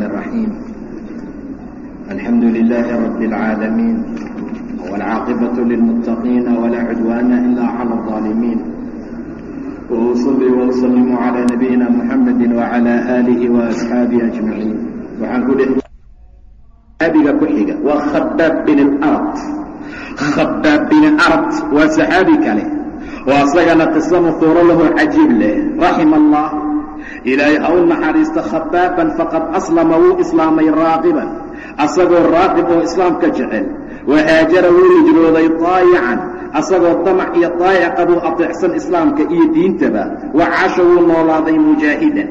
الرحمن الرحيم الحمد لله رب العالمين والعاقبة للمتقين ولا عدوان إلا على الظالمين وأصلي وأسلم على نبينا محمد وعلى آله وأصحابه أجمعين waxaan ku dhex saxaabiga ku xiga waa khabaab bin alard khabaab bin ard waa saxaabi kale oo asagana qiso muhuuro lahu cajiib leh raxima allah ilaahay ha u naxariista khabaaban faqad aslama wuu islaamay raaqiban. Asagoo raaqib oo islaamka jecel wahaajara wuu hijrooday daayican asagoo damac iyo daayica buu ateecsan islaamka iyo diintaba wa caasha wuu noolaaday mujaahidan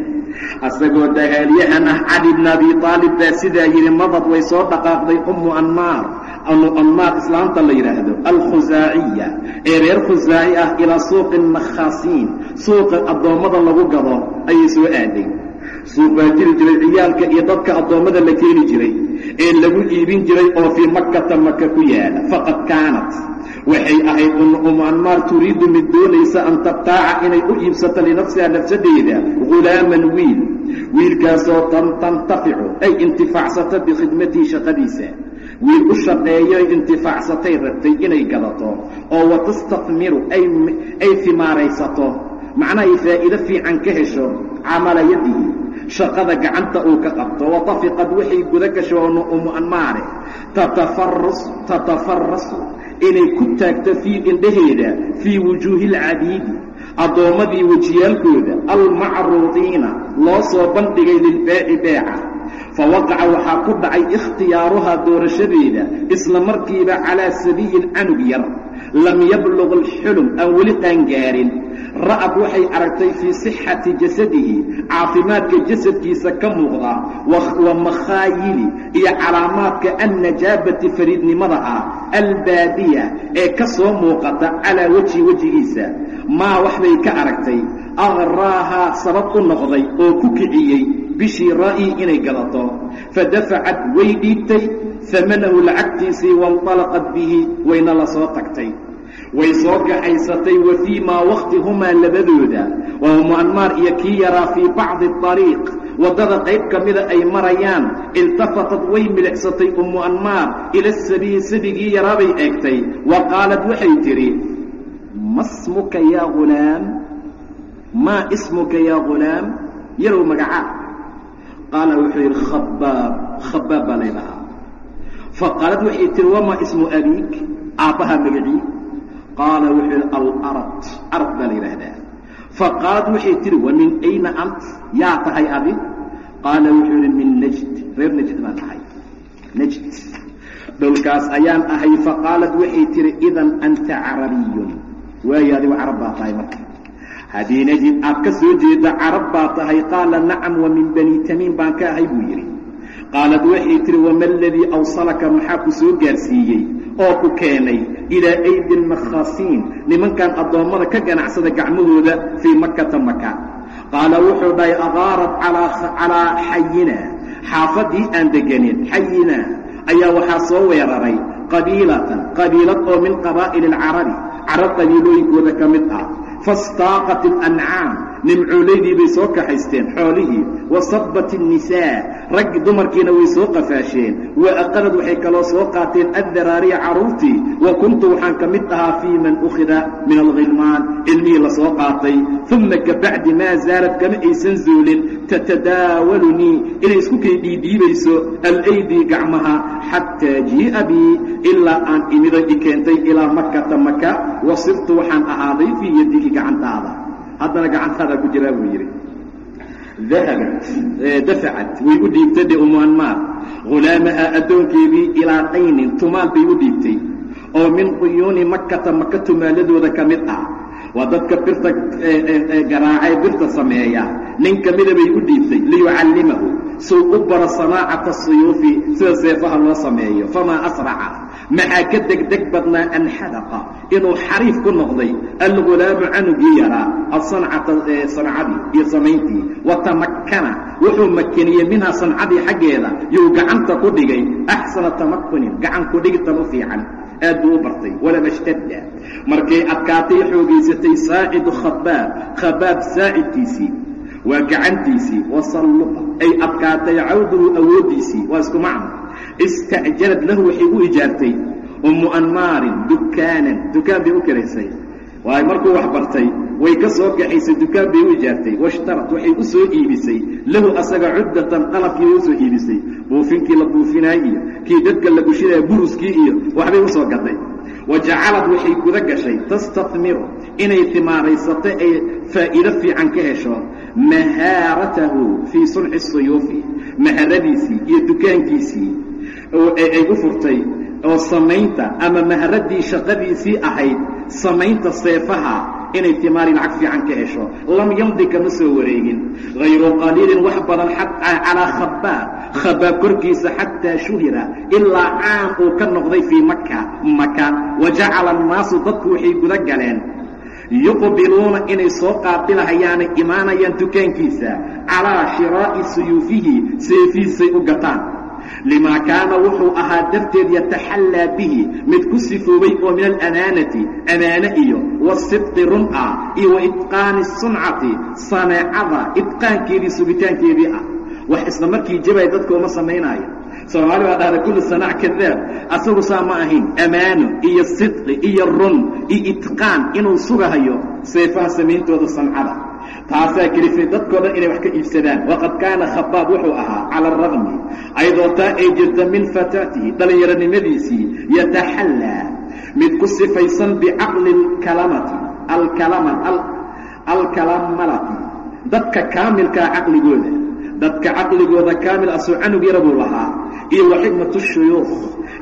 asagoo dagaalyahan ah cali bn abi aalib baa sidaa yidhi madad way soo dhaqaaqday ummu anmaar ummu anmaar islaamta la yidhaahdo alkhusaaciya ee reer khusaaci ah ilaa suuqi nakhaasiin suuqa addoommada lagu gado ayay soo aaday. Suuq baa jiri jiray ciyaalka iyo dadka addoommada la keeni jiray ee lagu iibin jiray oo fii makkata maka ku yaalla. Faqad kaanat waxay ahayd umu anmaar turiidu mid doonaysa an tabtaaca inay u iibsato linafsiha nafsadeeda hulaaman wiil. Wiilkaasoo tantaficu ay intifaacsata bikhidmatihi shaqadiisa wiil u shaqeeyoy intifaacsatay rabtay inay gadato oo watastafmiru ay fimaaraysato. Macnahay faa'iido fiican ka hesho camala yadihi shaqada gacanta uu ka qabto. Watafiqad waxay guda gasho umu anmaare tatafarasu inay ku taagto fii indhaheeda fii wujuuhi alcabiidi addoommadii wejiyaalkooda almacruudiina loo soo bandhigay lilbaaci beeca fa waqaca waxaa ku dhacay ikhtiyaaruhaa doorashadeeda isla markiiba calaa sabiyin canug yar lam yabluq alxulum aan weli qaangaarin ra'ad waxay aragtay fii sixati jasadihi caafimaadka jasadkiisa ka muuqda wa makhaayili iyo calaamaadka annajaabati fariidnimada ah albaadiya ee ka soo muuqata calaa wejhi wejigiisa maa waxbay ka aragtay aqraahaa sabab u noqday oo ku kiciyey bishii ra'ii inay gadato fadafacad way dhiibtay amanahu lacagtiisii wainطalaqat bihi wayna la soo tagtay. Way soo gaxaysatay wa fii maa wakhtihumaa labadooda. Waa umu anmaar iyo kii yaraa fii bacdi ariiq waddada qayb ka mida ay marayaan iltafatad way milicsatay ummu anmaar ila sabiyi sabigii yaraabay eegtay. Wa qaalad waxay tidhi ma smuka yaa ghulaam maa ismuka yaa ghulaam yarow magacaa qaala wuxuu yidhi khabaab khabaab baa laylahaa faqaalad waxay tihi wamaa ismu abiik aabbaha magacii? Qaala wuxuu yidhi alarad arad baa la yidhaahdaa. Faqaalad waxay tihi wa min ayna ant? Yaa tahay adi qaala wuxuu yidhi min najd reer najd baan ahay. Najd. Dhulkaas ayaan ahay faqaalad waxay tihi idan anta carabiyun. Waayo adigu carab baa tahay marka haddii najd aad ka soo jeeda carab baa tahay qaala nacam wa min bani tamiim baan ka ahay buu yidhi. Qaalad waxay tihi wama aladii awsalaka? Maxaa ku soo gaarsiiyey oo ku keenay ilaa aydi lmakhaasiin nimankan addoommada ka ganacsada gacmahooda fii makkata maka qaala wuxuu dhahay aqaarat calaa xayina xaafadii aan deganin xayina ayaa waxaa soo weeraray qabiilatan qabiilad oo min qabaa'ili alcarabi carab qabiilooyinkooda ka mid ah fastaaqat alancaam nimcoolaydii bay soo kaxaysteen xoolihii. Wa sabbat innisaa rag dumarkiina way soo qafaasheen. Wa aqalad waxay kaloo soo qaateen addaraariya carruurtii wa kuntu waxaan ka mid ahaa fii man ukhida min alkhilmaan ilmihii la soo qaatay. Uma kabacdi maa zaalad kama aysan zuulin tatadaawalunii inay isku kay dhiidhiibayso alaydii gacmaha xataa jii'a bii ilaa aan imiday i keentay ilaa makata maka wa sirtu waxaan ahaaday fii yadiki gacantaada haddana gacantaada ku jiraa buu yidhi. Dafacad way u dhiibtay dhe umu anmaar hulaamaha addoonkeedii ilaa qaynin tumaal bay u dhiibtay. Oo min quyuuni makkata maka tumaaladooda ka mid ah. Waa dadka birta garaacee birta sameeya. Nin ka mida bay u dhiibtay liyucallimahu. Suu u baro sanaacata suyuufi sida seefaha loo sameeyo. Famaa asraca maxaa ka degdeg badnaa an xadaqa inuu xariif ku noqday algulaamu canugii yaraa asancata sancadii iyo samayntii watamakkana wuxuu makeniyey minhaa sancadii xaggeeda yuu gacanta ku dhigay axsana tamakunin gacan ku dhigtan u fiican aad buu u bartay walama markay adkaatay xoogaysatay saacidu khabaab khabaab saacidkiisii waa gacantiisii wasalluqa ay adkaatay cawduhu awooddiisii waa isku macno ista'jarad lahu waxay u ijaartay ummu anmaarin dukaanan. Dukaan bay u kiraysay. Waay markuu wax bartay way ka soo kaxaysay dukaan bay u ijaartay. Washtarat waxay u soo iibisay. Lahu asaga cuddatan qalabkii bay u soo iibisay. Buufinkii la buufinaay iyo kii dadka la gushinaya buruskii iyo waxbay u soo gaday wa jacalad waxay guda gashay tastamiru inay timaaraysato ay faa'iido fiican ka hesho mahaaratahu fii sunci suyuufi maharadiisii iyo dukaankiisii ay u furtay oo samaynta ama maharadii shaqadiisii ahayd samaynta seefaha inay timaari lacag fiican ka hesho. Lam yamdi kama soo wareegin. Hayru qaliilin wax badan calaa khabaab khabaab korkiisa xataa shuhira ilaa caan uu ka noqday fii maka maka wa jacala annaasu dadku waxay guda galeen. Yuqbiluuna inay soo qaabilahayaanay imaanayaan dukaankiisa calaa shiraa'i suyuufihi seefihiisay u gataan limaa kaana wuxuu ahaa darteed yataxallaa bihi mid ku sifoobay oo min alamaanati amaane iyo wasidqi run ah iyo wa itqaani suncati saneecada itqaankeedii sugitaankeedii ah wax isla markii jabay dadka uma samaynaayo soomaali baa dhahda kullu sanac kadaab asagu saa ma ahayn amaano iyo sidqi iyo run iyo itqaan inuu sugahayo seefaha samayntooda sancada taasaa kelifay dadkoo dhan inay wax ka iibsadaan. Waqad kaana khabaab wuxuu ahaa cala araqmi ayadoo taa ay jirta min fataatihi dhallinyaronimadiisii yataxallaa mid ku sifaysan bicaqli alkalama alkalamalati. Dadka kaamilkaa caqligooda dadka caqligooda kaamil asoo canug yara buu lahaa iyo wa xikmatu shuyuukh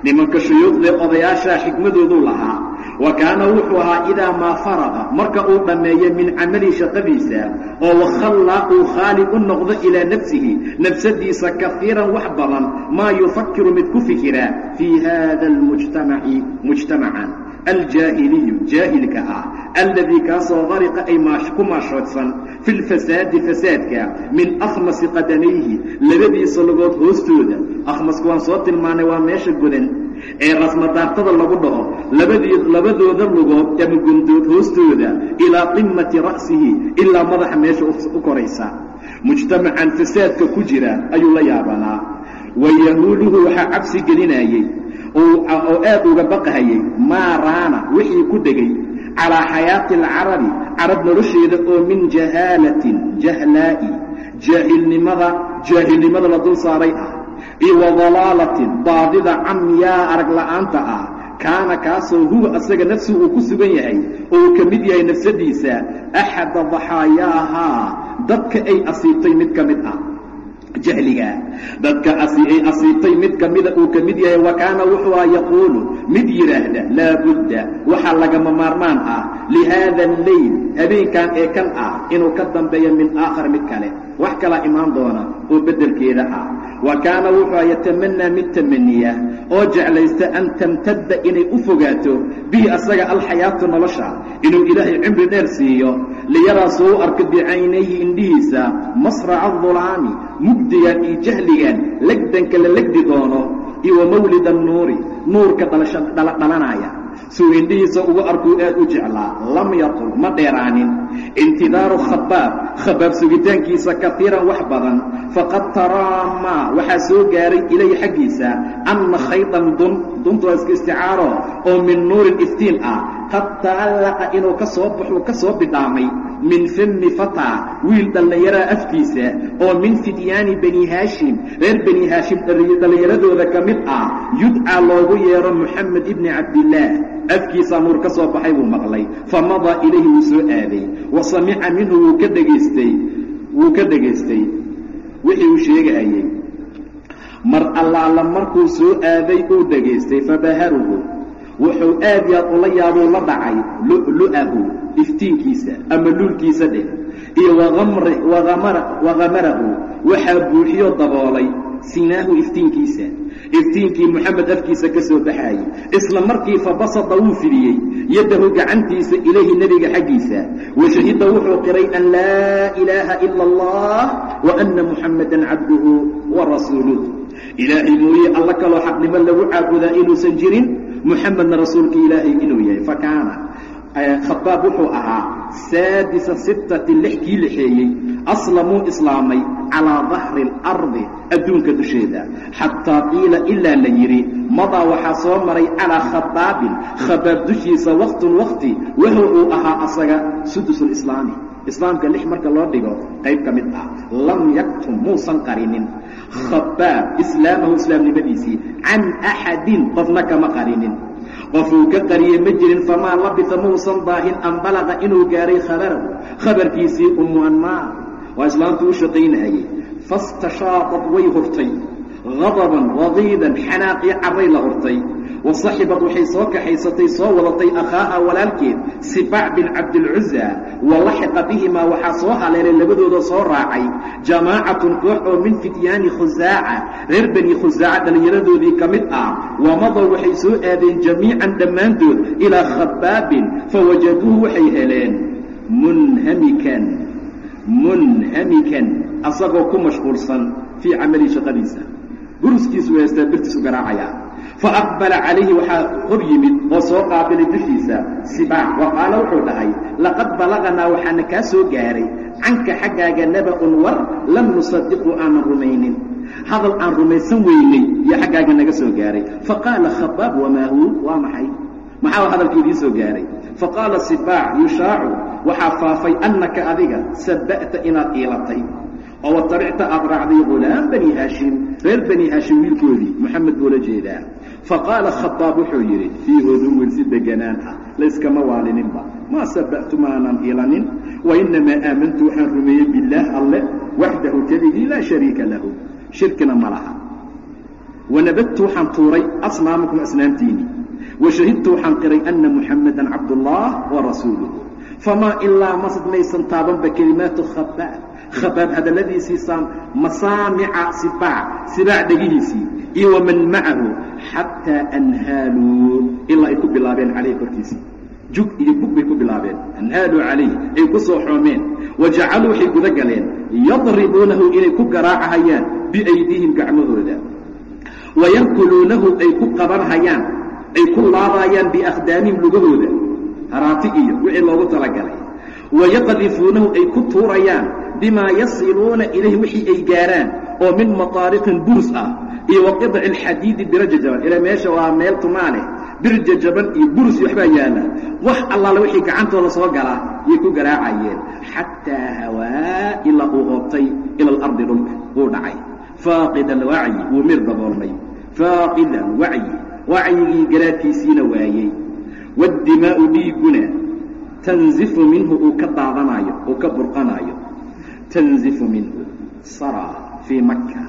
nimanka shuyuukhdae odayaashaa xikmadooduu lahaa wa kaana wuxuu ahaa idaa maa faraqa marka uu dhammeeyo min camali shaqadiisa oo wakhallaa uu khaali u noqdo ilaa nafsihi nafsadiisa kafiiran wax badan maa yufakiru mid ku fikira fii haada almujtamaci mujtamacan aljaahiliyu jaahilka ah alladii kaasoo dariqa ay ku maashoodsan fi lfasaadi fasaadka min akhmasi qadamayhi labadiisa lugood hoostooda. Akhmasku waan soo tilmaanay waa meesha godan ee rasmadaartada lagu dhaho labadooda lugood ama gundood hoostooda ilaa qimati ra'sihi ilaa madaxa meesha u koraysa. Mujtamacan fasaadka ku jira ayuu la yaabanaa. Wayahuuluhu waxaa cabsi gelinayey oo aad uga baqahayay maa raana wixii ku degay calaa xayaati alcarabi carab nolosheeda oo min jahaalatin jahlaa'i jaahilnimada jaahilnimada la dul saaray ah iyo dalaalatin baadida camyaa arag la'aanta ah kaana kaasoo huwa asaga nafsi uu ku sugan yahay oo uu ka mid yahay nafsadiisa axada daxaayaahaa dadka ay asiibtay mid ka mid ah. Jahliga dadka ay asiibtay mid ka mida uu ka mid yahay wa kaana wuxuu a yaquulu mid yidhaahda laa budda waxaa lagama maarmaan ah lihaada alleyl habeenkan ee kan ah inuu ka dambeeyo min aakhar mid kale wax kalaa imaan doona oo beddelkeeda ah. Wa kaana wuxuu yatamanaa mid tamaniya oo jeclaysta an tamtadda inay u fogaato bihi asaga alxayaatu nolosha inuu ilaahay cimri dheer siiyo liyaraa suu u arko bicaynayhi indhihiisa masraca adulaami mugdigan iyo jahligan legdanka la legdi doono iyo wa mawlida annuuri nuurka dhalanaya suu indhihiisa ugu arkuu aad u jeclaa lam yatul ma dheeraanin. Intidaaru khabaab khabaab sugitaankiisa kaiiran wax badan. Faqad taraamaa waxaa soo gaaray ilayhi xaggiisa anna khaydan dun duntu iska isticaaro oo min nuurin iftiin ah. Qad ta'allaqa inuu ka soo baxuu ka soo bidhaamay min fami fataa wiil dhallinyaraa afkiisa oo min fidyaani bani haashim reer bani haashim dhallinyaradooda ka mid ah yudcaa loogu yeero moxamed ibni cabdillaah afkiisaa nuur ka soo baxay buu maqlay. Famadaa ilayhi wuu soo aaday. Wa samica minhu wuu ka dhegaystay. Wuu ka dhegaystay. Wixii uu sheegahayey mar allaala markuu soo aaday uu dhegaystay fabaharuhu wuxuu aad yaad ula yaabuu la dhacay lu'lu'ahu iftiinkiisa ama luulkiisa dheh. Iyo wahamarahu waxaa buuxiyo daboolay sinaahu iftiinkiisa iftiinkii moxamed afkiisa ka soo baxaayey isla markii fabasada wuu fidiyey yaddahu gacantiisa ilayhi nebiga xaggiisa washahida wuxuu qiray an laa ilaaha ila allah wa anna muxammadan cabduhu wa rasuuluh ilaahay mooye alla kaloo xaqnimo lagu caabudaa inuusan jirin muxamedna rasuulka ilaahay inuu yahay. Fa kaana khabaab wuxuu ahaa saadisa sittati lix kii lixeeyey aslamuu islaamay calaa dahri alardi adduunka dusheeda. Xataa qiila ilaa la yidhi madaa waxaa soo maray calaa khabaabin khabaab dushiisa waqtun waqti waxa uu ahaa asaga sudusulislaami islaamka lix marka loo dhigo qayb ka mid ah lam yaktum muusan qarinin. Khabaab islaamahu islaamnimadiisii can axadin qofna kama qarinin qofuu ka qariyey ma jirin famaa labisa muusan daahin an balaqa inuu gaaray khabarahu khabarkiisii ummu anmaar waa islaamtu u shaqaynayay fastashaaqad way hurtay hadaban wadiidan xanaaqii carray la hurtay. Wasaxibad waxay soo kaxaysatay soo wadatay akhaaha walaalkeed sibaac bin cabdilcuza wa laxiqa bihimaa waxaa soo haleelay labadooda soo raacay. Jamaacatun koox oo min fityaani khusaaca reer bani khusaaca dhallinyaradoodii ka mid ah. Wamadow waxay soo aadeen jamiican dhammaantood ilaa khabaabin fawajaduuhu waxay heleen munhamikan munhamikan asagoo ku mashquulsan fii camali shaqadiisa guruskiisu haystaa birtiisu garaacayaa fa aqbala calayhi waxaa hor yimid oo soo qaabilay dushiisa sibaac. Wa qaala wuxuu dhahay laqad balaganaa waxaana kaa soo gaaray canka xaggaaga naba-un war lam nusadiqu aanan rumaynin. Hadal aan rumaysan weynay iyo xaggaaga naga soo gaaray. Faqaala khabaab wamaa hu waa maxay? Maxaa hadalka idiin soo gaaray? Faqaala sibaac yushaacu waxaa faafay annaka adiga saba'ta inaad iilatay oo watabicta aad raacday gulaam bani haashim reer bani haashim wiilkoodii moxamed buu la jeedaa. Faqaala khabaab wuxuu yidhi fii huduwin si deganaan ah layskama waalininba. Maa saba'tu maanan ilanin wainamaa aamantu waxaan rumeeyey billaah alle waxdahu keligii laa shariika lahu. Shirkina ma laha. Wanabadtu waxaan tuuray asnaamukum asnaamtiini washahidtu waxaan qiray ana muxamadan cabdullah wa rasuuluhu. Famaa ilaa masad maysan taabanba kelimaatu khabaab khabaab hadalladiisii masaamica sibaac sibaac dhegihiisii iyo waman macahu xataa anhaaluu ilaa ay ku bilaabeen calayh korkiisii jug iyo bug bay ku bilaabeen. Anhaaluu calayh ay ku soo xoomeen. Wajacaluu waxay guda galeen. Yadribuunahu inay ku garaacahayaan biaydiihim gacmahooda wayarkuluunahu ay ku qabanhayaan ay ku laabaayaan biakhdaamihim lugahooda haraati iyo wixii loogu talagalay. Wayaqdifuunahu ay ku tuurayaan bimaa yasiluuna ilayh wixii ay gaaraan oo min mataariqin burus ah iyo wa qidaci alxadiidi biro jajaban ilaa meesha waa meel tumaaneh bir jajaban iyo burus waxbaa yaalla wax allaale wixii gacantooda soo galaa yay ku garaacayeen xataa hawaa ilaa uu hoobtay ila alardi dhulka wuu dhacay faaqid alwacyi wuu mir daboolmay faaqid alwacyi wacyigii garaadkiisiina waayey waaddimaa'u dhiiguna tanzifu minhu uu ka daadanaayo uu ka burqanaayo tanzifu minhu saraa fii makka.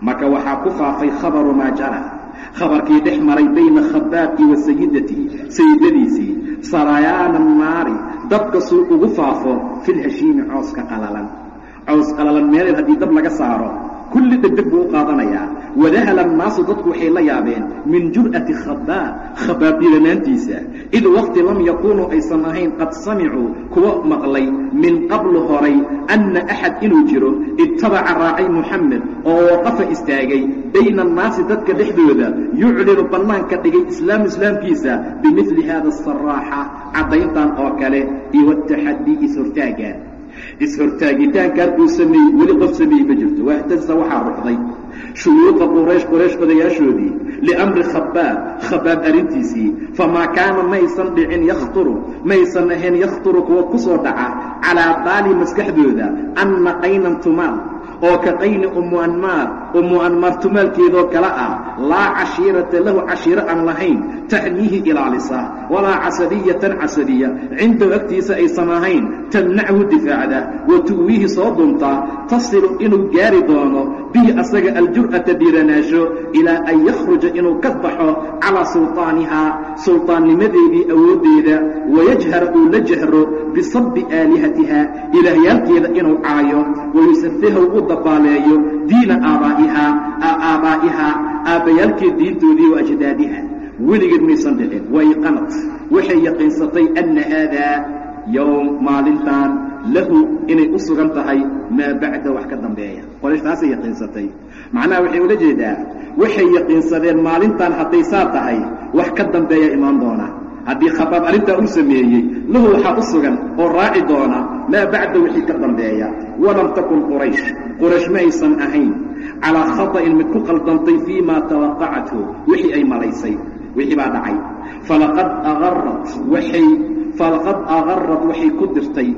Maka waxaa ku faafay khabaru maa jara. Khabarkii dhex maray bayna khabaabkii wa sayidatihi sayidadiisii sarayaana naari dabka suu ugu faafo fi lhashiimi cooska qalalan. Cows qalalan meeleed haddii dab laga saaro kulli degdeg buu u qaadanayaa. Wadahala annaasu dadku waxay la yaabeen min jur'ati khabaab khabaab diranaantiisa id waqti lam yakuunuu aysan ahayn qad samicuu kuwa maqlay min qablu horay anna axad inuu jiro ittabaca raacay muxamed oo waqafa istaagay bayna annaasi dadka dhexdooda yuclinu bannaanka dhigay islaamu islaamkiisa bimidli hada asaraaxa caddayntan oo kale iyo wataxadii is-hortaaga is-hortaagitaankan uu sameeyey weli qof sameeyey ma jirto. Wahtasa waxaa ruxday. Shuyuuqa quraysh quraysh odayaashoodii liamri khabaab khabaab arrintiisii famaa kaana maysan dhicin yakhturu maysan ahayn yakhturu kuwa ku soo dhaca calaa baali maskaxdooda anna qaynan tumaal oo ka qayni ummu anmaar ummu anmaar tumaalkeedoo kale ah laa cashiirata lahu cashiiro aan lahayn taxmiihi ilaalisa walaa casabiyatan casabiya cindahu agtiisa aysan ahayn tamnachu difaacda wa tu'wiihi soo dunta tasilu inuu gaari doono bihi asaga aljur'ata dhiiranaasho ilaa an yakhruja inuu ka baxo calaa sulطaanihaa sulطaannimadeedii awooddeeda wayajhara uu la jahro bisabbi aalihatiha ilaahyaalkeeda inuu caayo wayusafihaw u dabaaleeyo diina aabaa'ihaa aabaa'ihaa aabbayaalkeed diintoodii wa ajdaadiha. Weligeed maysan dhicin wayqanat waxay yaqiinsatay anna haadaa yowm maalintan lahu inay u sugan tahay maa bacda wax ka dambeeya. Qoraysh taasay yaqiinsatay. Macnaha waxay ula jeedaa waxay yaqiinsadeen maalintan hadday saa tahay wax ka dambeeya imaan doona. Haddii khabaab arrintaa u sameeyey lahu waxaa u sugan oo raaci doona maa bacda wixii ka dambeeya walam takun quraysh. Quraysh ma aysan ahayn. Calaa khata'in mid ku qaldantay fii ma tawaqacathu wixii ay malaysay wixii baa dhacay. Falaqad aarat waxay falaqad agarat waxay ku dirtay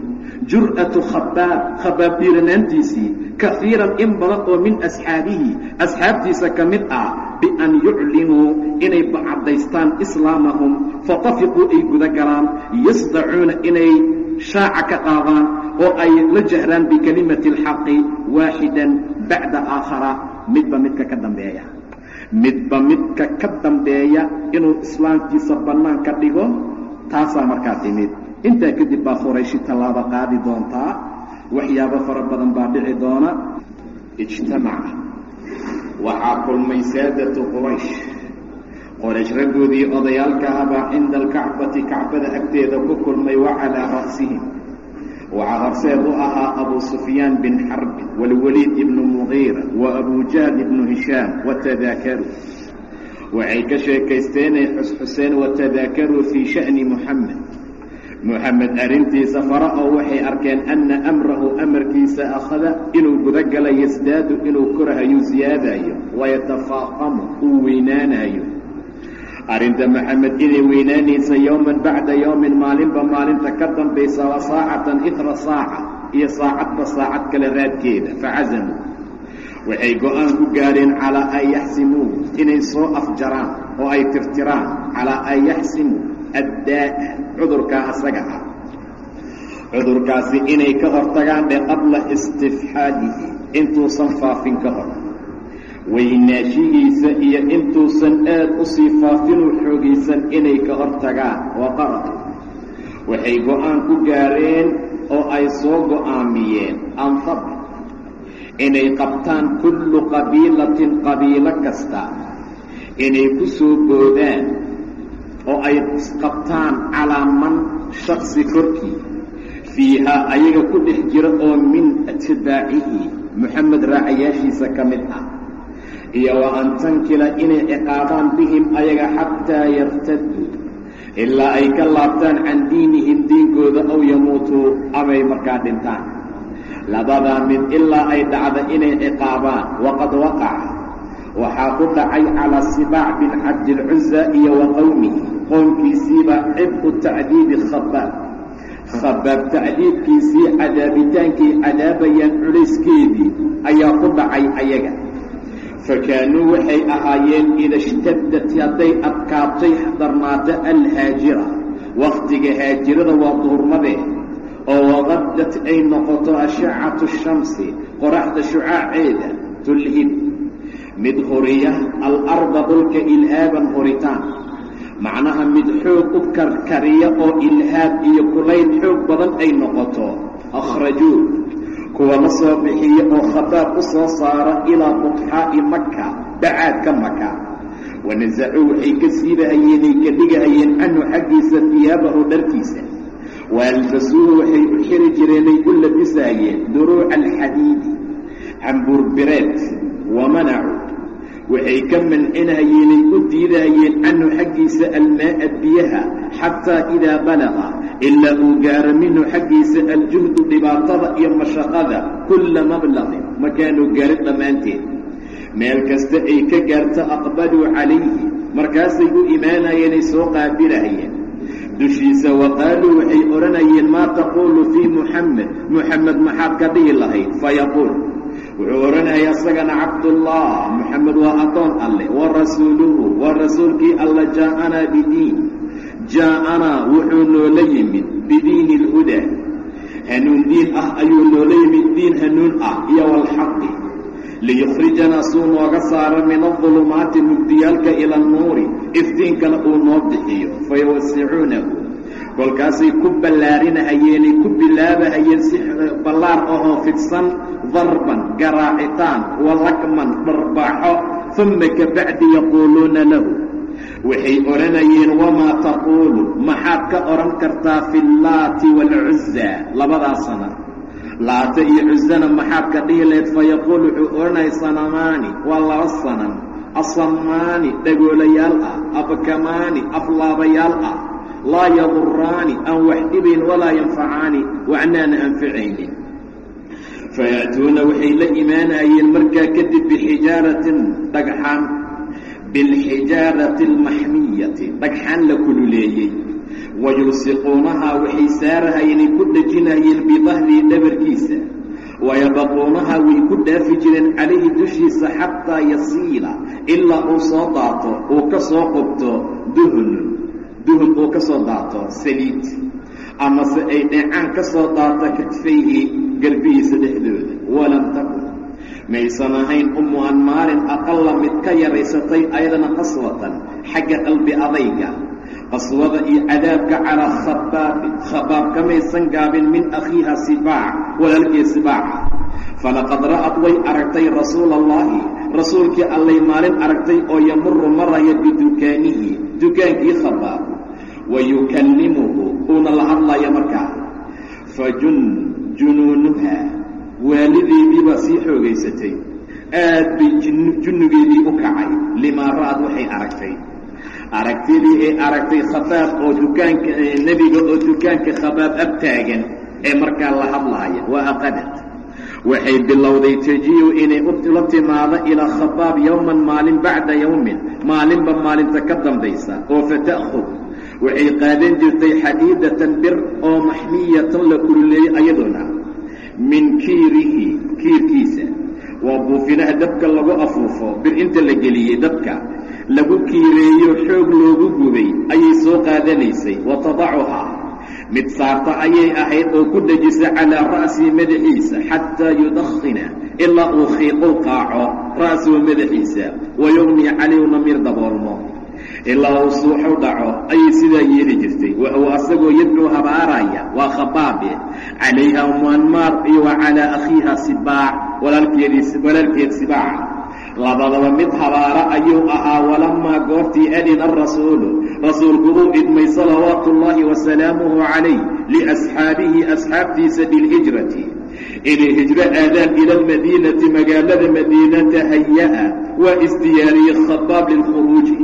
jur'atu khabaab khabaab dhiiranaantiisii kahiiran in badan oo min asxaabihi. Asxaabtiisa ka mid ah bian yuclinuu inay bacadaystaan islaamahum fatafiquu ay guda galaan yasdacuuna inay shaaca ka qaadaan oo ay la jahraan bikelimati alxaqi waaxidan bacda aakhara midba midka ka dambeeya. Midba midka ka dambeeya inuu islaamkiisa bannaanka dhigo taasaa markaa timid. Intaa kadib baa qurayshi tallaabo qaadi doontaa waxyaabo fara badan baa dhici doona. Ijtamaca. Waxaa kulmay saadatu quraysh qoraysh raggoodii odayaalka ahabaa cinda alkacbati kacbada agteeda ku kulmay wa calaa ra'sihim waxaa horseed u ahaa abu sufyaan bin xarbin waalwaliid ibnu mugiira wa abu jahl ibnu hishaam watadaakaruu waxay ka sheekaysteenay xusxuseen watadaakaruu fii sha'ni muxamed muxamed arrintiisa fara oo waxay arkeen anna amrahu amarkiisa akhada inuu gudagalay yasdaadu inuu korahayo siyaadayo wayatafaaqamu uu weynaanayo arrinta maxamed inay weynaanaysa yowman bacda yowmin maalinba maalinta ka dambaysa wa saacatan itra saaca iyo saacadba saacad kale raadkeeda facazamuu waxay go'aan ku gaadheen calaa an yaxsimuu inay soo afjaraan oo ay tirtiraan calaa an yaxsimuu addaa'a cudurkaa asaga ah. Cudurkaasi inay ka hortagaan dhe qabla istifxaadihi intuusan faafin ka hor weynaashihiisa iyo intuusan aad u sii faafinuu xoogaysan inay ka hortagaan. Waa qarad waxay go'aan ku gaareen oo ay soo go'aamiyeen. Anfab inay qabtaan kullu qabiilatin qabiilo kasta. Inay ku soo boodaan oo ay qabtaan calaa man shaksi korkii. Fiihaa ayaga ku dhex jira oo min atbaacihi. Moxamed raacayaashiisa ka mid ah iyo wa an tankila inay ciqaabaan bihim ayaga xataa yartaduu ilaa ay ka laabtaan can diinihim diinkooda aw yamuutuu amay markaa dhintaan. Labadaa mid ilaa ay dhacda inay ciqaabaan waqad waqaca. Waxaa ku dhacay calaa sibaac bin cabdilcuza iyo wa qowmihi qownkiisiiba cibqu tacdiibi khabaab. Khabaab tacdiibkiisii cadaabitaankay cadaabayaan culayskeedii ayaa ku dhacay ayaga fakaanuu waxay ahaayeen ida ishtaddat hadday adkaatay darnaata alhaajira wakhtiga haajirada waa duhurmadee oo waqaddat ay noqoto ashacatu shamsi qoraxda shucaaceeda tulhib mid huriya alarda dhulka ilhaaban huritaan macnaha mid xoog u karkariya oo ilhaab iyo kulayl xoog badan ay noqoto akhrajuu kuwa la soo bixiya oo khabaab u soo saara ilaa butxaa'i maka bacaadka maka wanasacuu waxay ka siibahayeenay ka dhigahayeen canhu xaggiisa hiyaabahu dharkiisa. Waalbasuuhu waxay u xiri jireenay u labisaayeen duruuca alxadiidi cambuur bireed wamanacu waxay ka mancinahayeenay u diidahayeen canhu xaggiisa almaa'a biyaha xataa idaa balaqa ilaa uu gaaro minhu xaggiisa aljuhdu dhibaatada iyo mashaqada kulla mablaqin makaanuu gaarin dhammaanteed meel kasta ay ka gaarto aqbaluu calayhi markaasay u imaanayeenay soo qaabilahayeen dushiisa wa qaaluu waxay odhanayeen maa taquulu fii muxamed muxamed maxaad ka dhihi lahayd fayaquul wuxuu odhanaya isagana cabdullah moxamed waa addoon alleh wa rasuuluhu waa rasuulkii alla jaa'anaa bidiin jaa'anaa wuxuu noola yimid bidiini alhudaa hanuun diin ah ayuu noola yimid diin hanuun ah iyo walxaqi. Liyukhrijanaa suu nooga saaro min adulumaati mugdiyaalka ila annuuri iftiinkana uu noo bixiyo. Fayawasicuunahu. Kolkaasay ku ballaarinahayeenay ku bilaabahayeen si ballaar ahoo fidsan darban garaacitaan walakman dharbaaxo. Uma kabacdi yaquuluuna lahu waxay odhanayeen wamaa taquulu? Maxaad ka odhan kartaa fi llaati waalcuzza labadaa sana laata iyo cuzana maxaad ka dhihi lahayd fayaquul wuxuu odhanaya sanamaani. Waa laba sanan. Asamaani dhagoolayaal ah. Abkamaani aflaabayaal ah. Laa yaduraani aan wax dhibayn walaa yanfacaani. Waxnaana anficaynin faya'tuuna waxay la imaanayeen markaa kadib bixijaaratin dhagxaan bilxijaarati almaxmiyati dhagxaan la kululeeyey wayulsiquunahaa waxay saarahayeenay ku dhejinayeen bidahrii dhabarkiisa wayabaquunahaa way ku dhaafi jireen calayhi dushiisa xataa yasiila ilaa uu soo daato uu ka soo qubto duhunun duhun uu ka soo daato saliid amase ay dheecaan ka soo daato kadfayhi garbihiisa dhexdooda walam takun maysan ahayn umu anmaarin aqalla mid ka yaraysatay ayadana qaswatan xagga qalbi adayga. Qaswada iyo cadaabka calaa khabaabi khabaab kamaysan gaabin min akhiiha sibaac walaalkee sibaaca falaqad ra'ad way aragtay rasuula allahi rasuulkii allay maalin aragtay oo yamuru maraya bidukaanihi dukaankii khabaab. Wa yukallimuhu uuna la hadlaya markaa. Fajun junuunuha waalideedii baa sii xoogaysatay. Aad bay junnigeedii u kacay. Limaa ra'ad waxay aragtay. Aragtidii ay aragtay khabaab oo dukaanka nebiga oo dukaanka khabaab ag taagan ee markaa la hadlaaya. Waa aqadad waxay bilowday tajiyu inay la timaado ilaa khabaab yowman maalin bacda yowmin maalinba maalinta ka dambaysa. Oo fata'khud waxay qaadan jirtay xadiidatan bir oo maxmiyatan la kululeeyey ayadoona min kiirihi kiirkiisa. Waa buufinaha dabka lagu afuufo bir inta la geliyey dabka lagu kiireeyo xoog loogu gubay ayay soo qaadanaysay wa tadacuhaa mid saarta ayay ahayd oo ku dhejisa calaa ra'sii madaxiisa xataa yudakhina ilaa uu khiiqow qaaco ra'suhu madaxiisa. Wa yugmi calayhuna mir daboolmo ilaa uu suuxu dhaco ayay sidaa yeeli jirtay. Wa huwa asagoo yadcuu habaaraya waa khabaabe calayha muanmaar iyo wa calaa akhiiha sibaac walaalkeed sibaaca labadaba mid habaara ayuu ahaa walamaa goortii adina arasuulu rasuulku uu idmay salawaatu ullaahi wasalaamuhu calayh liasxaabihi asxaabtiisa bilhijrati inay hijro aadaan ila almadiinati magaalada madiinata haya-a waa isdiyaariyey khabaab lilkhuruuji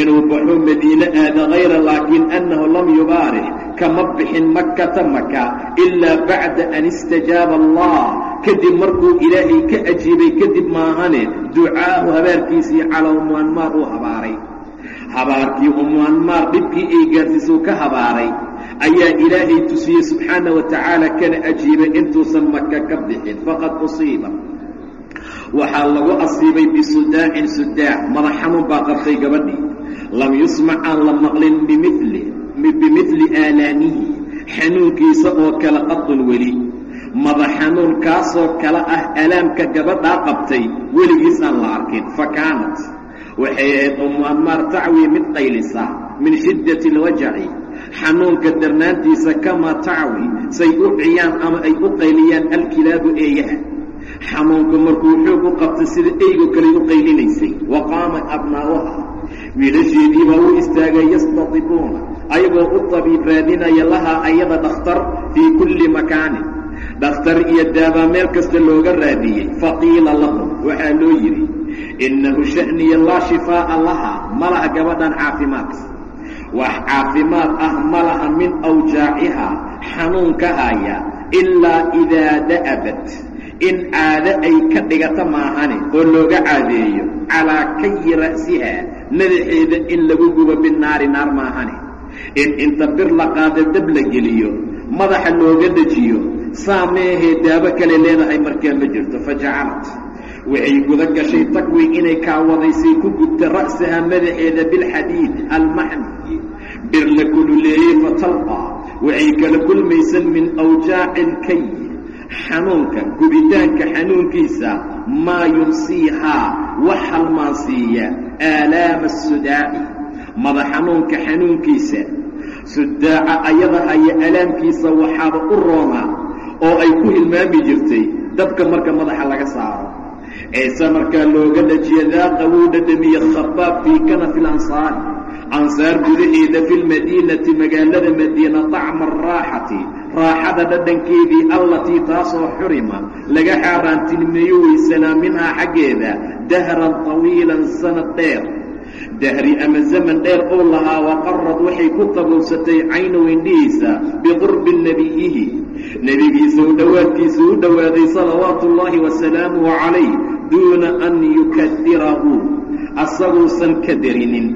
inuu baxo madiine aada hayra laakiin annahu lam yubaarix kama bixin makata maka ilaa bacda an istajaaba allah. Kadib markuu ilaahay ka ajiibay kadib maahane ducaahu habaarkiisii calaa umuanmaar uu habaaray. Habaarkii umuanmaar dhibkii ay gaarsiisuu ka habaaray ayaa ilaahay tusiyey subxaana wa tacaala kana ajiibay intuusan maka ka bixin faqad usiiba. Waxaa lagu asiibay bisudaacin sudaac madax xanuun baa qabtay gabadhii. Lam yusmac aan la maqlin bimidli aalaamihi xanuunkiisa oo kale qadun weli. Madax xanuun kaasoo kale ah alaamka gabadhaa qabtay weligiis aan la arkin fa kaanat. Waxay ahayd umu anmaar tacwi mid qaylisa min shiddati alwajaci xanuunka darnaantiisa kamaa tacwi say u ciyaan ama ay u qayliyaan alkilaabu eeyaha. Xanuunku markuu xoog u qabtay sida eygo kale u qaylinaysay wa qaama abnaa'uha wiilasheedii baa u istaagay yastatibuuna ayagoo u tabiib raadinaya lahaa ayada dhakhtar fii kulli makaanin. Dhakhtar iyo daabaa meel kasta looga raadiyey faqiila lahum waxaa loo yidhi innahu sha'niya laa shifaa'a laha ma laha gabadhan caafimaad wax caafimaad ah ma laha min awjaacihaa xanuunka haya ilaa idaa da'abat. In caado ay ka dhigata maahane oo looga caadeeyo calaa kayi ra'siha madaxeeda in lagu gubo binnaari naar maahane in inta bir la qaado dab la geliyo madaxa looga dejiyo saa meehee daabo kale leedahay markaa ma jirto fa jacalat waxay guda gashay taqwi inay kaawadaysay ku gubta ra'saha madaxeeda bilxadiid almaxni bir la kululeeyey fatalqaa waxay kala kulmaysan min awjaaci ilkay xanuunka gubitaanka xanuunkiisa maa yunsiihaa wax halmaansiiya aalaama asudaaci madax xanuunka xanuunkiisa sudaaca ayada haya alaamkiisa waxaaba u roonaa oo ay ku hilmaami jirtay dabka marka madaxa laga saaro eese markaa looga dhajiya daaqa wuu dhadhamiye khabaab fii kanafi lansaari ansaar gudaheeda fi lmadiinati magaalada madiina طacma araaxati raaxada dhadhankeedii allatii taasoo xurima laga xaaraantilmeeyo weysanaa minhaa xaggeeda dahran طawiilan sanad dheer. Dahri ama zaman dheer uu lahaa waqarad waxay ku qabowsatay caynow indhihiisa biqurbi nebiyihi nebigiisa u dhowaadkiisa u dhowaaday salawaatu ullaahi wasalaamuhu calayh duuna an yukadirahu asaguusan ka derinin.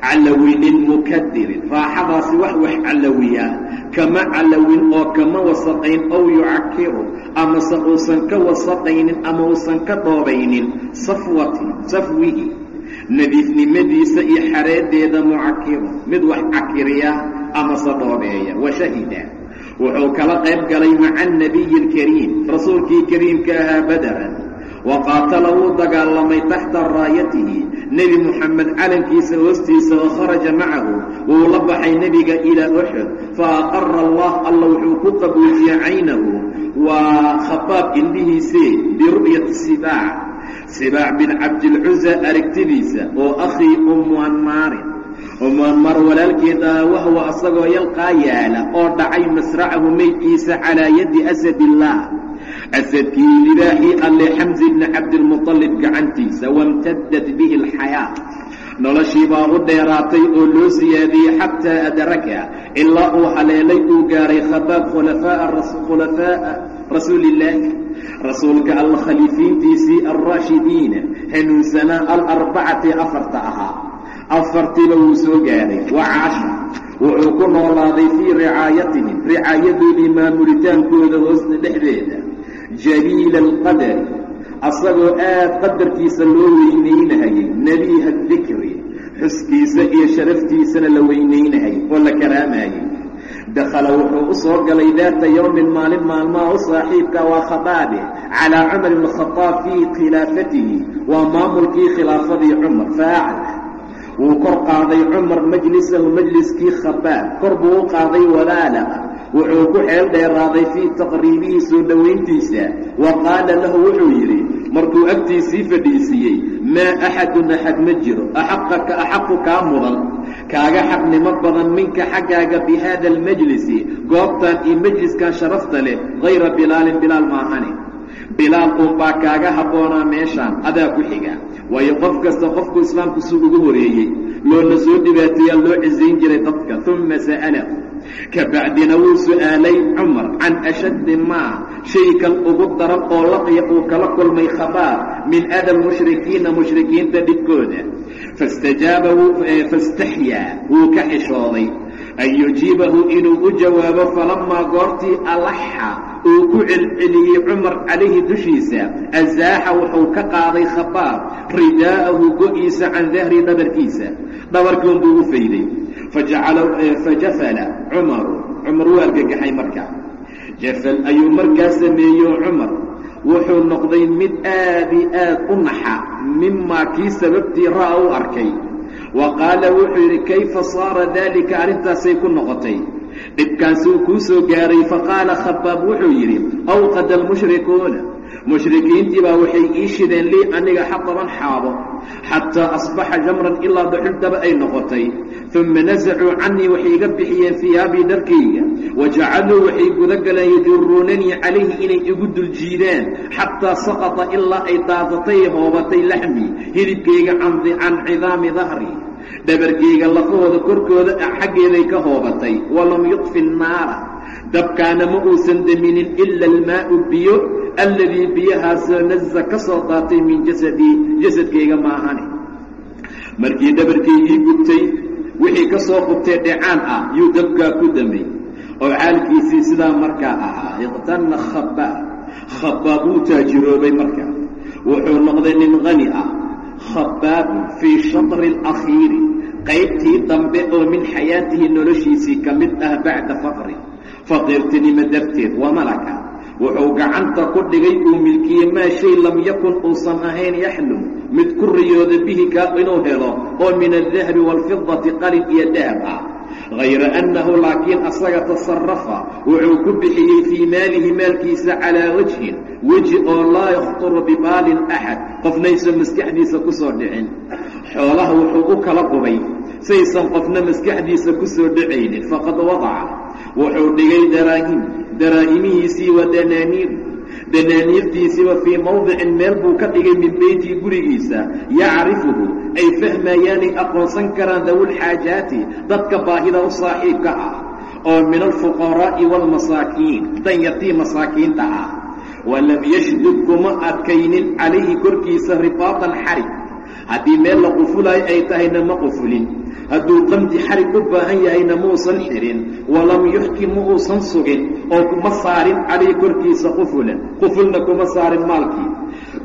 Calawinin mukadirin raaxadaasi wax wax calawiyaa kama calawin oo kama wasaqayn ow yucakiru amase uusan ka wasaqaynin ama uusan ka dhoobaynin safwati safwihi. Nadiifnimadiisa iyo xareedeeda mucakiru mid wax cakiriya amase dhoobeeya washahida wuxuu kala qayb galay maca anabiyi alkariim rasuulkii kariimka ahaa badaran wa qaatala wuu dagaalamay taxta raayatihi nebi moxamed calankiisa hoostiisa wa kharaja macahu wuu la baxay nebiga ilaa uxud fa aqara allah alla wuxuu ku qabuujiyey caynahu waa khabaab indhihiisee biru'yati sibaac sibaac bin cabdilcusa aragtidiisa oo akhii umuanmaarin umuanmaar walaalkeed ah wahwa asagoo yalqaa yaalla oo dhacay masracahu meydkiisa calaa yadi asadillaah asadkii libaaxii alle xamsi bni cabdilmuطalib gacantiisa wamtadad bihi alxayaa noloshii baa u dheeraatay oo loo siyaadiyey xataa adraka ilaa uu haleelay uu gaaray khabaab khulafaa'a rasuulillaahi rasuulka alla khaliifiintiisii alraashidiina hanuunsanaa alarbacati afarta ahaa afartiiba wuu soo gaadhay wacaasha wuxuu ku noolaaday fii ricaayatihim ricaayadoodii maamuritaankooda hoosta dhexdeeda jaliila alqadari asagoo aad qadarkiisa loo weynaynahayay nebiha dikri xuskiisa iyo sharaftiisana la weynaynahayay oo la karaamayay dakhala wuxuu u soo galay daata yowmin maalin maalmaha u saaxiibka waa khabaabe calaa cumar ibn khadaab fii khilaafatihi waa maamulkii khilaafadii cumar faacala wuu kor qaaday cumar majlisahu majliskii khabaab kor buu u qaaday walaalaqa wuxuu ku xeel dheeraaday fii taqriibihi soo dhowayntiisa wa qaala lahu wuxuu yidhi markuu agtiisii fadhiisiiyey maa axadun axad ma jiro axaqaka axaqu kaa mudan kaaga xaqnimo badan minka xaggaaga bi haada almajlisi goobtan iyo majliskan sharafta leh hayra bilaalin bilaal maahane bilaal uunbaa kaaga habboonaa meeshaan adaa ku xiga waayo qof kasta qofku islaamku suu ugu horeeyey loona soo dhibaateeyaa loo cisayn jiray dadka uma sa'alahu ka bacdina wuu su'aalay cumar can ashaddi maa shaykan ugu daran oo laqiya uu kala kulmay khabaar min ada lmushrikiina mushrikiinta dhibkooda. Fastajaaba fastaxyaa wuu ka xishooday. An yujiibahu inuu u jawaabo falamaa goortii alaxa uu ku celceliyey cumar calayhi dushiisa azaaxa wuxuu ka qaaday khabaar ridaa'ahu go-iisa can dahri dhabarkiisa dhabarkiun buu u fayday fajafala cumaru cumar. Wuu argagaxay markaa jafal ayuu markaa sameeyo cumar. Wuxuu noqday mid aad i aad u naxa mimaa kii sababtii ra'a u arkay. Wa qaala wuxuu yidhi kayfa saara daalika arrintaasay ku noqotay? Dhibkaasuu kuu soo gaaray faqaala khabaab wuxuu yidhi awqada almushrikuuna mushrikiintii baa waxay ii shideen lii aniga xaqaban xaabo xataa asbaxa jamran ilaa dhuxuldaba ay noqotay. Uma nasacuu canii waxay iga bixiyeen fiyaabii dharkayga. Wajacaluu waxay guda galeen yajuruunanii calayhi inay igu dul jiidaan xataa saqata ilaa ay daadatay hoobatay laxmii hilibkayga can cidaami dahri. Dhabarkayga lafahooda korkooda xaggeeday ka hoobatay. Walam yudfi nnaara dabkaana ma uusan deminin ila almaau biyo alladii biyahaasoo naza ka soo daatay min jasadii jasadkayga maahane markii dhabarkaygii gubtay wixii ka soo qubtee dhecaan ah yuu dabkaa ku damay oo xaalkiisii sidaa markaa ahaa iqtana khabaab khabaab taajiroobay markaa wuxuu noqday nin qani ah. Khabaabun fii shatri alakhiiri. Qaybtii dambe oo min xayaatihi noloshiisii ka mid ah bacda faqri. Faqiirtinimo darteed wa malaka wuxuu gacanta ku dhigay uu milkiye maa shay lam yakun uusan ahayn yaxlum mid ku riyooda bihi kaa inuu helo oo min aldahabi waalfidati qalin iyo dahab ah. Hayra annahu laakiin asaga tasarafa wuxuu ku bixiyey fii maalihi maalkiisa calaa wajhin weji oo laa yakhturu bibaalin axad qofnaysan maskaxdiisa ku soo dhicin. Xoolaha wuxuu u kala qubay saysan qofna maskaxdiisa ku soo dhicaynin faqad wadaca wuxuu dhigay daraahim daraahimihiisii wa danaaniir danaaniirtiisiba fii mawdicin meel buu ka dhigay min beytii gurigiisa yacrifuhu ay fahmayaanay aqoonsan karaan dawulxaajaati dadka baahida u saaxiibka ah oo min alfuqaraa'i waalmasaakiin danyartii masaakiinta ah. Walam yashdud kuma adkaynin calayhi korkiisa ribaatan xarig. Haddii meel la qufulaayo ay tahayna ma qufulin hadduu qamdi xarig u baahan yahayna muusan xirin walam yuxkim ma uusan sugin oo kuma saarin calayhi korkiisa qufulan. Qufulna kuma saarin maalkii.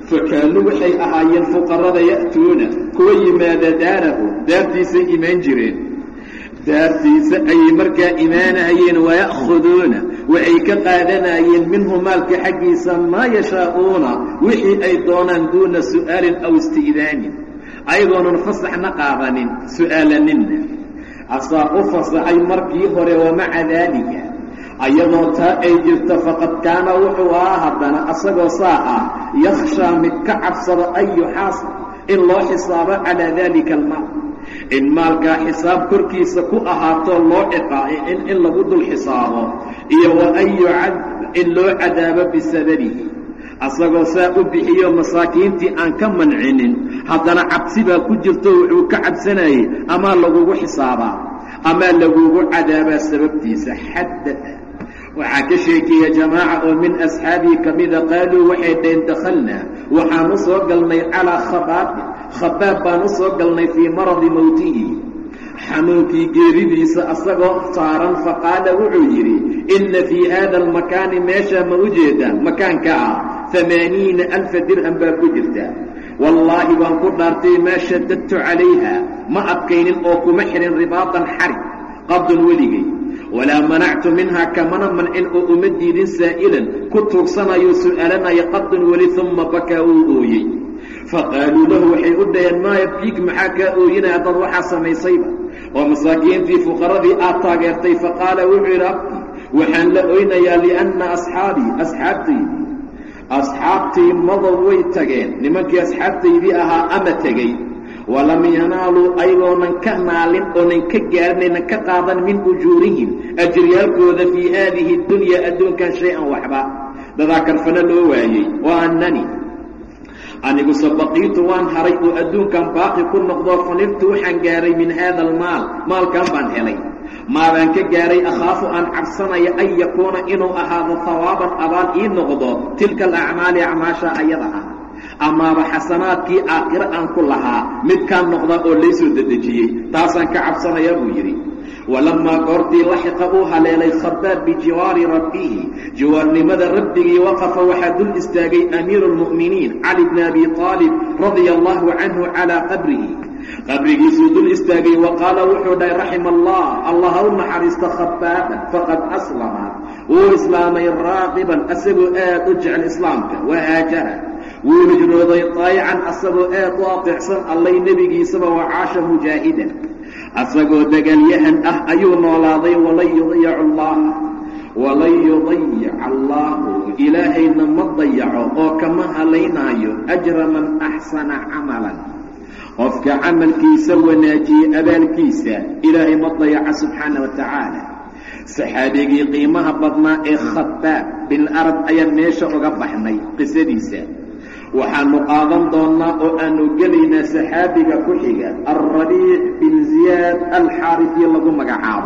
Fakaanuu waxay ahaayeen fuqarada ya'tuuna kuwa yimaada daarahu daartiisay imaan jireen. Daartiisa ayay markaa imaanayeen waya'khuduuna waxay ka qaadanayeen minhu maalka xaggiisa maa yashaa'uuna wixii ay doonaan duuna su'aalin aw isti'daanin ayagoonan fasaxna qaadanin su'aalaninna asaa u fasaxay markii hore wamaca daalika. Ayadoo taa ay jirto faqad kaana wuxuu ahaa haddana asagoo saa ah yakhshaa mid ka cabsado an yuxaasab in loo xisaabo calaa daalika almaal. In maalkaa xisaab korkiisa ku ahaatoo loo ciqaayo in lagu dul xisaabo iyo wa an yucad in loo cadaabo bisababihi asagoo saa u bixiyo masaakiintii aan ka mancinin. Haddana cabsi baa ku jirto wuxuu ka cabsanayey amaa lagugu xisaabaa amaa lagugu cadaabaa sababtiisa. Xaddaa waxaa ka sheekeeya jamaaca oo min asxaabii ka mida qaaluu waxay dhaheen dakhalnaa waxaan u soo galnay calaa khabaabin khabaab baan u soo galnay fii maradi mowtihi xanuunkii geeridiisa asagoo saaran faqaala wuxuu yidhi inna fii haada almakaani meeshaa ma u makaanka ah amaaniina alfa dirham baa ku jirta. Wallaahi waan ku dhaartay maa shadadtu calayha. Ma adkaynin oo kuma xihin ribaatan xarig qadun weligay. Walaa manactu minhaa kamana mancin oo uma diidin saa'ilan. Ku tuugsanayo su'aalanaya qadun weli uma bakaa uu ooyey. Faqaaluu lahu waxay u dhaheen maa yabkiik maxaa kaa ooyinaya dad waxaa samaysayba? Oo masaakiintii fuqaradii aad taageertay faqaala wuxuu yidhi abki waxaan la oynayaa lianna asxaabii asxaabtaydii asxaabtii madow way tageen. Nimankii asxaabtaydii ahaa ama tegey. Walam yanaaluu ayagoonan ka naalin oonan ka gaarinaynan ka qaadan min ujuurihim ajiryaalkooda fii haadihi dunyaa adduunkan shay-an waxba. Dadaa karfana loo waayey. Wa annani. Anigu sabaqiitu waan haray oo adduunkan baaqi ku noqdoo fanirtu waxaan gaaray min haada almaal maalkan baan helay maabaan ka gaaray akhaafu aan cabsanaya an yakuuna inuu ahaado hawaaban abaal ii noqdo tilka alacmaali acmaasha ayada ah. Amaaba xasanaadkii aakhiro aan ku lahaa midkaan noqda oo laysoo dedejiyey taasaan ka cabsanayaa buu yidhi. Walamaa goortii laxiqa uu haleelay khabaab bijiwaari rabbihi jiwaarnimada rabbigii waqafa waxaa dul istaagay amiiru lmu'miniin cali bni abi aalib radia allahu canhu calaa qabrihi qabrigiisuu dul istaagay wa qaala wuxuu dhahay raxima allah allah u naxariisto khabaaban faqad aslama. Wuu islaamay raaqiban asagoo aad u jecel islaamka wahaajara wuu hijrooday daayican asagoo aad u ateecsan allay nebigiisaba wacaasha mujaahidan. Asagoo dagaalyahan ah ayuu noolaaday walan yudiyacu allaha walan yudayic allaahu ilaahayna ma dayaco oo kama halaynaayo ajra man axsana camalan qofka camalkiisa wanaajiyey abaalkiisa ilaahay ma dayaca subxaana wa tacaala. Saxaabigii qiimaha badnaa ee khabaab bin arab ayaan meesha uga baxnay qisadiisa. Waxaanu qaadan doonnaa oo aanu gelaynaa saxaabiga ku xiga alrabiic bin ziyaad alxaarifi lagu magacaabo